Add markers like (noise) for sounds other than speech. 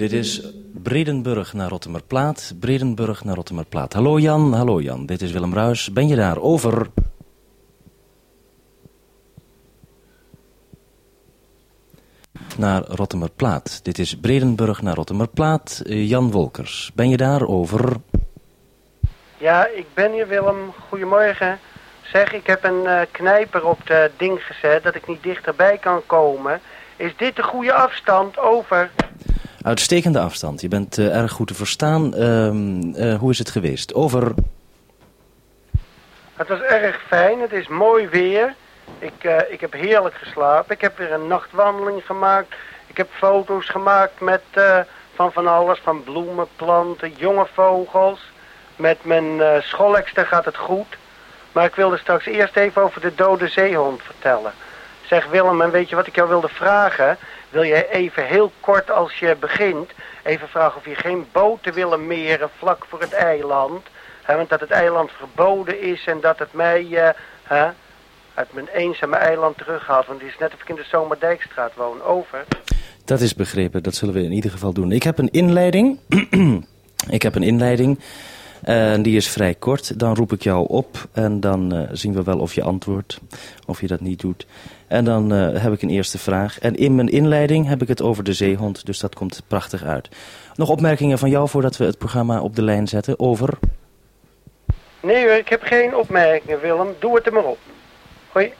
Dit is Bredenburg naar Rottemerplaat, Bredenburg naar Rottemerplaat. Hallo Jan, hallo Jan, dit is Willem Ruis. Ben je daar? Over. Naar Rottemerplaat. Dit is Bredenburg naar Rottemerplaat. Eh, Jan Wolkers, ben je daar? Over. Ja, ik ben hier Willem. Goedemorgen. Zeg, ik heb een eh, knijper op de ding gezet dat ik niet dichterbij kan komen. Is dit de goede afstand? Over. Uitstekende afstand. Je bent eh, erg goed te verstaan. Ehm, eh, hoe is het geweest? Over. Het was erg fijn. Het is mooi weer. Ik, eh, ik heb heerlijk geslapen. Ik heb weer een nachtwandeling gemaakt. Ik heb foto's gemaakt met van van alles. Van bloemen, planten, jonge vogels. Met mijn schoolekster gaat het goed. Maar ik wilde straks eerst even over de dode zeehond vertellen. Zeg Willem, en weet je wat ik jou wilde vragen? Wil jij even heel kort als je begint... even vragen of je geen boten willen meren vlak voor het eiland... Hè, want dat het eiland verboden is en dat het mij uh, hè, uit mijn eenzame eiland terughaalt. Want het is net of ik in de Zomerdijkstraat woon. Over. Dat is begrepen, dat zullen we in ieder geval doen. Ik heb een inleiding. (clears throat) ik heb een inleiding... En die is vrij kort. Dan roep ik jou op en dan uh, zien we wel of je antwoordt. Of je dat niet doet. En dan uh, heb ik een eerste vraag. En in mijn inleiding heb ik het over de zeehond. Dus dat komt prachtig uit. Nog opmerkingen van jou voordat we het programma op de lijn zetten? Over. Nee hoor, ik heb geen opmerkingen Willem. Doe het er maar op. Hoi.